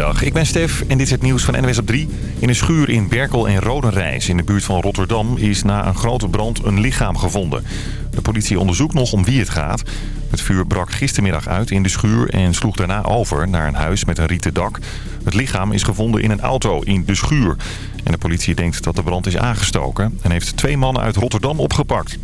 Goedemiddag, ik ben Stef en dit is het nieuws van NWS op 3. In een schuur in Berkel en Rodenrijs in de buurt van Rotterdam is na een grote brand een lichaam gevonden. De politie onderzoekt nog om wie het gaat. Het vuur brak gistermiddag uit in de schuur en sloeg daarna over naar een huis met een rieten dak. Het lichaam is gevonden in een auto in de schuur. En de politie denkt dat de brand is aangestoken en heeft twee mannen uit Rotterdam opgepakt.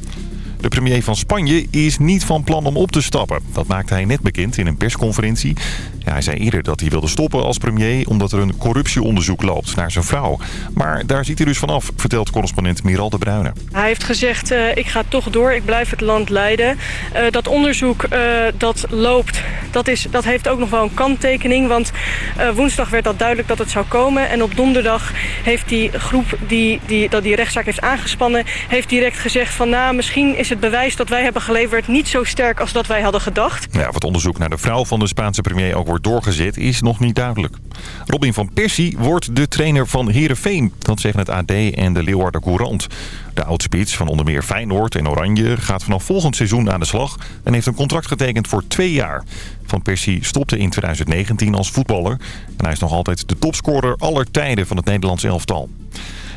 De premier van Spanje is niet van plan om op te stappen. Dat maakte hij net bekend in een persconferentie. Hij zei eerder dat hij wilde stoppen als premier... omdat er een corruptieonderzoek loopt naar zijn vrouw. Maar daar ziet hij dus vanaf, vertelt correspondent Miral de Bruyne. Hij heeft gezegd, uh, ik ga toch door, ik blijf het land leiden. Uh, dat onderzoek uh, dat loopt, dat, is, dat heeft ook nog wel een kanttekening. Want woensdag werd dat duidelijk dat het zou komen. En op donderdag heeft die groep die die, dat die rechtszaak heeft aangespannen... heeft direct gezegd van, nou, misschien is het bewijs dat wij hebben geleverd... niet zo sterk als dat wij hadden gedacht. Ja, het onderzoek naar de vrouw van de Spaanse premier ook wordt doorgezet is nog niet duidelijk. Robin van Persie wordt de trainer van Heerenveen. Dat zeggen het AD en de Leeuwarden Courant. De oudspits van onder meer Feyenoord en Oranje gaat vanaf volgend seizoen aan de slag... en heeft een contract getekend voor twee jaar. Van Persie stopte in 2019 als voetballer... en hij is nog altijd de topscorer aller tijden van het Nederlands elftal.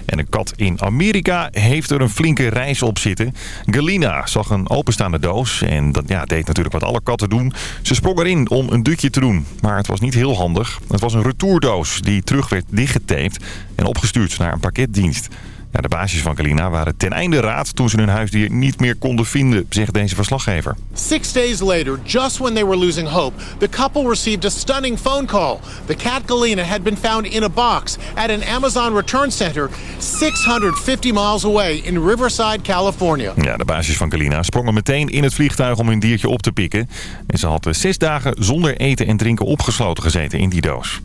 En een kat in Amerika heeft er een flinke reis op zitten. Galina zag een openstaande doos en dat ja, deed natuurlijk wat alle katten doen. Ze sprong erin om een dutje te doen, maar het was niet heel handig. Het was een retourdoos die terug werd dichtgetaped en opgestuurd naar een pakketdienst. Ja, de baasjes van Kalina waren ten einde raad toen ze hun huisdier niet meer konden vinden, zegt deze verslaggever. Six days later, just when they were losing hope, the couple received a stunning phone call. The cat Galina had been found in a box at an Amazon return center 650 miles away in Riverside, California. Ja, de baasjes van Kalina sprongen meteen in het vliegtuig om hun diertje op te pikken. En ze hadden zes dagen zonder eten en drinken opgesloten gezeten in die doos.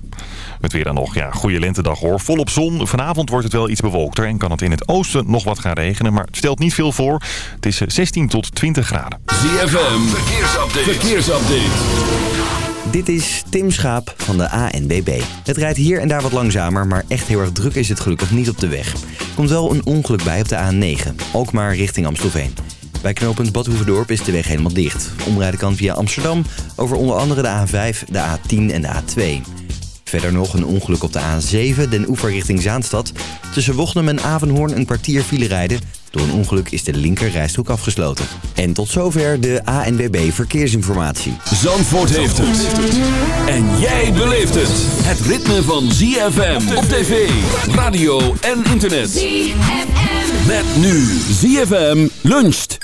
Het weer dan nog, ja, goede lentedag hoor. Volop zon. Vanavond wordt het wel iets bewolkter en kan het in het oosten nog wat gaan regenen. Maar het stelt niet veel voor. Het is 16 tot 20 graden. ZFM, verkeersupdate. verkeersupdate. Dit is Tim Schaap van de ANBB. Het rijdt hier en daar wat langzamer, maar echt heel erg druk is het gelukkig niet op de weg. Er komt wel een ongeluk bij op de A9, ook maar richting Amstelveen. Bij knooppunt Badhoevedorp is de weg helemaal dicht. Omrijden kan via Amsterdam over onder andere de A5, de A10 en de A2. Verder nog een ongeluk op de A7, den oever richting Zaanstad. Tussen Wochnum en Avenhoorn een kwartier file rijden. Door een ongeluk is de linker rijstrook afgesloten. En tot zover de ANWB Verkeersinformatie. Zandvoort heeft het. En jij beleeft het. Het ritme van ZFM op tv, radio en internet. ZFM. Met nu ZFM luncht.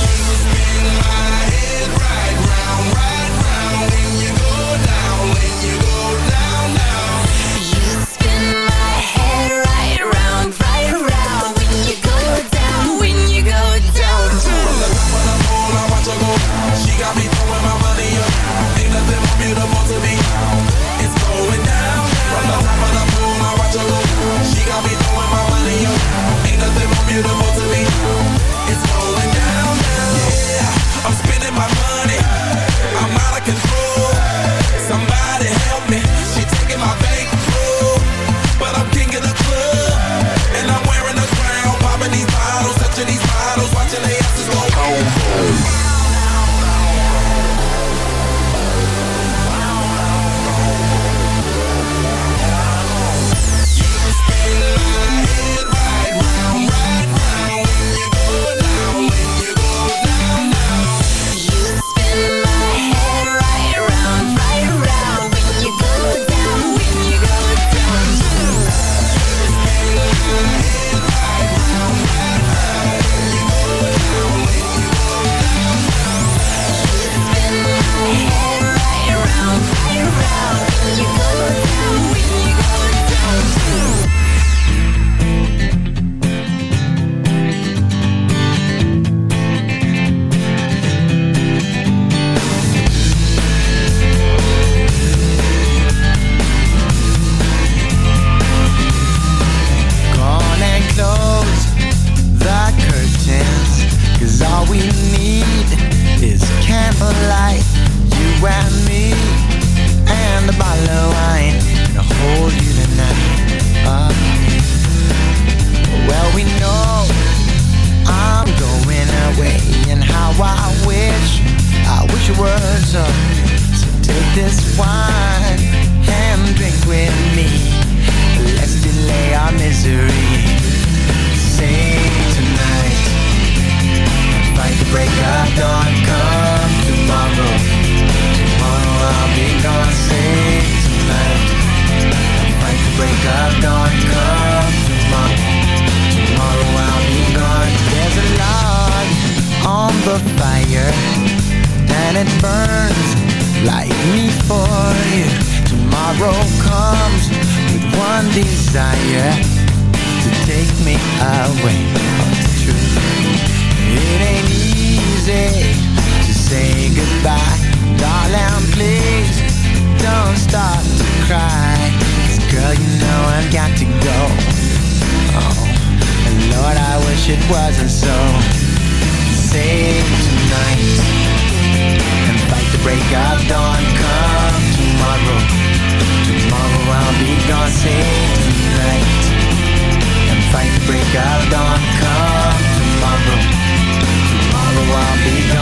to the morning. Break of dawn Come tomorrow. Tomorrow I'll be gone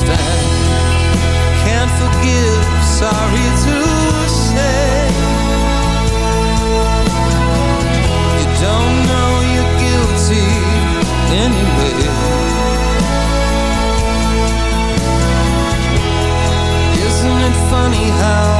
understand Can't forgive, sorry to say. You don't know you're guilty anyway. Isn't it funny how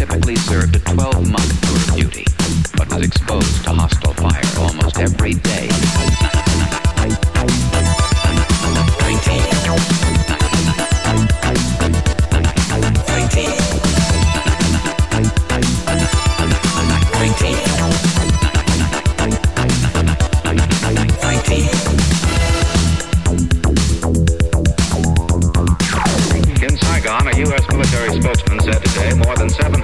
typically served a 12 month tour of duty, but was exposed to hostile fire almost every day. 19. 19. 19. seven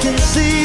can see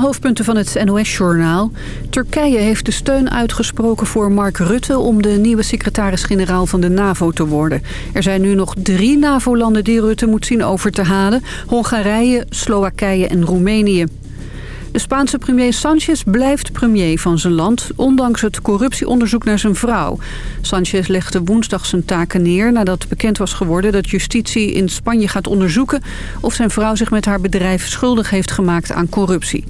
hoofdpunten van het NOS-journaal. Turkije heeft de steun uitgesproken voor Mark Rutte... om de nieuwe secretaris-generaal van de NAVO te worden. Er zijn nu nog drie NAVO-landen die Rutte moet zien over te halen. Hongarije, Slowakije en Roemenië. De Spaanse premier Sanchez blijft premier van zijn land... ondanks het corruptieonderzoek naar zijn vrouw. Sanchez legde woensdag zijn taken neer... nadat bekend was geworden dat justitie in Spanje gaat onderzoeken... of zijn vrouw zich met haar bedrijf schuldig heeft gemaakt aan corruptie.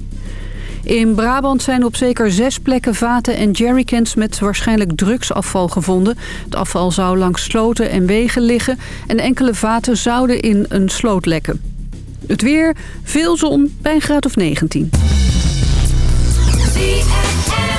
In Brabant zijn op zeker zes plekken vaten en jerrycans met waarschijnlijk drugsafval gevonden. Het afval zou langs sloten en wegen liggen en enkele vaten zouden in een sloot lekken. Het weer, veel zon bij een graad of 19. Het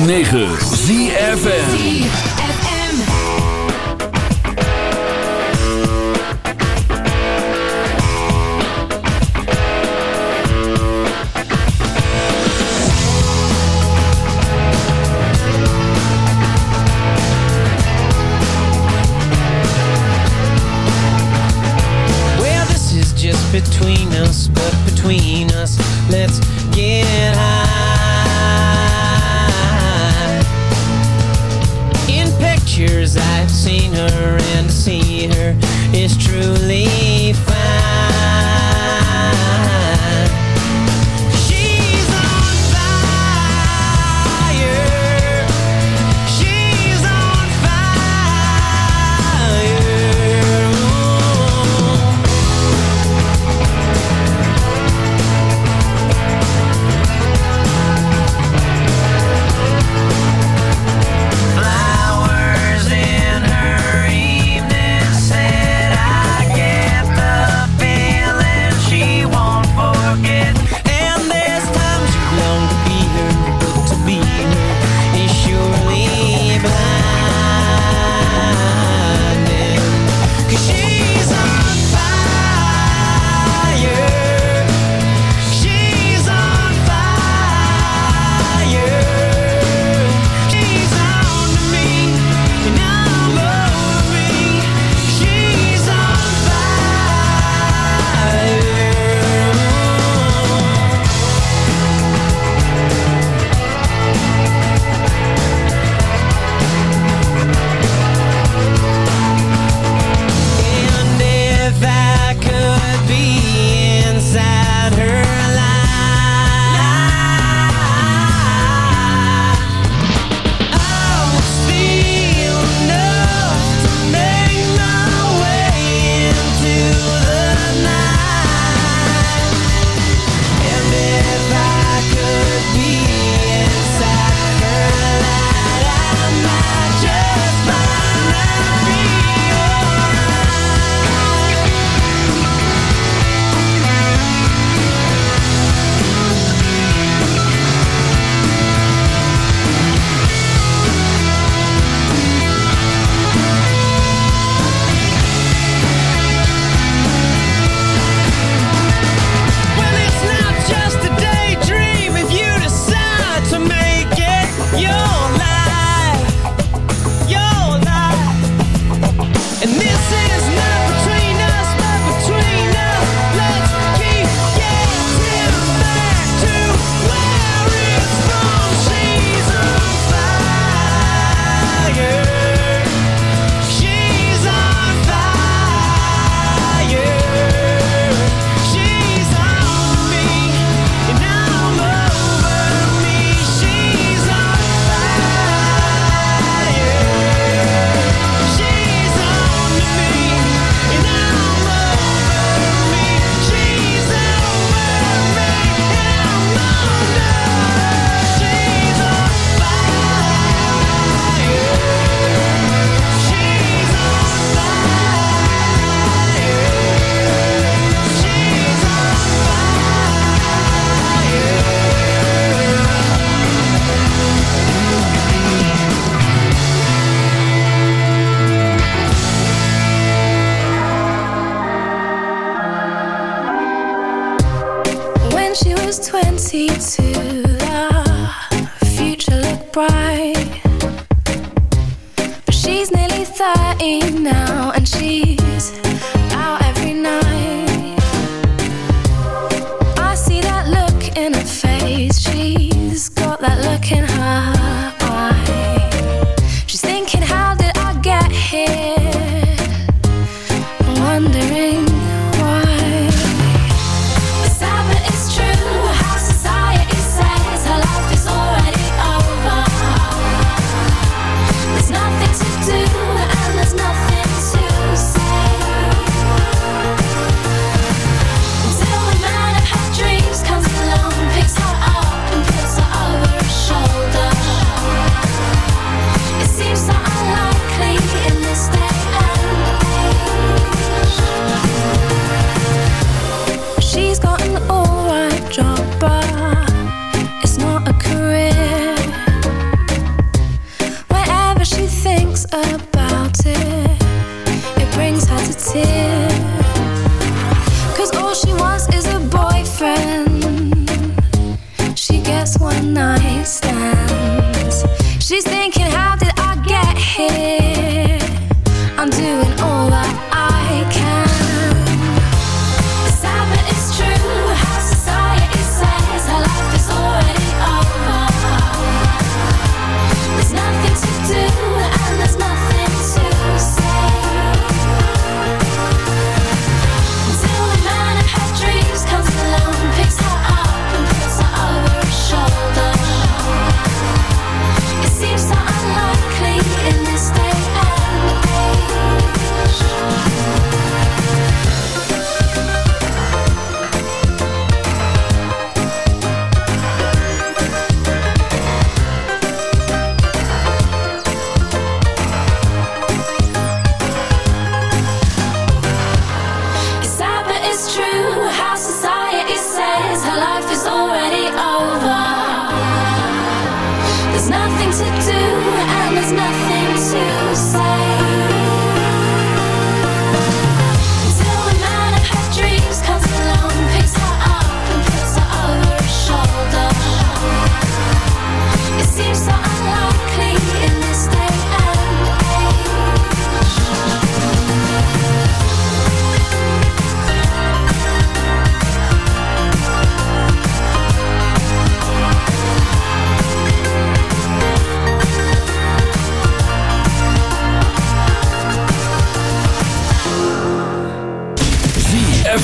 106.9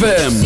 ZFM.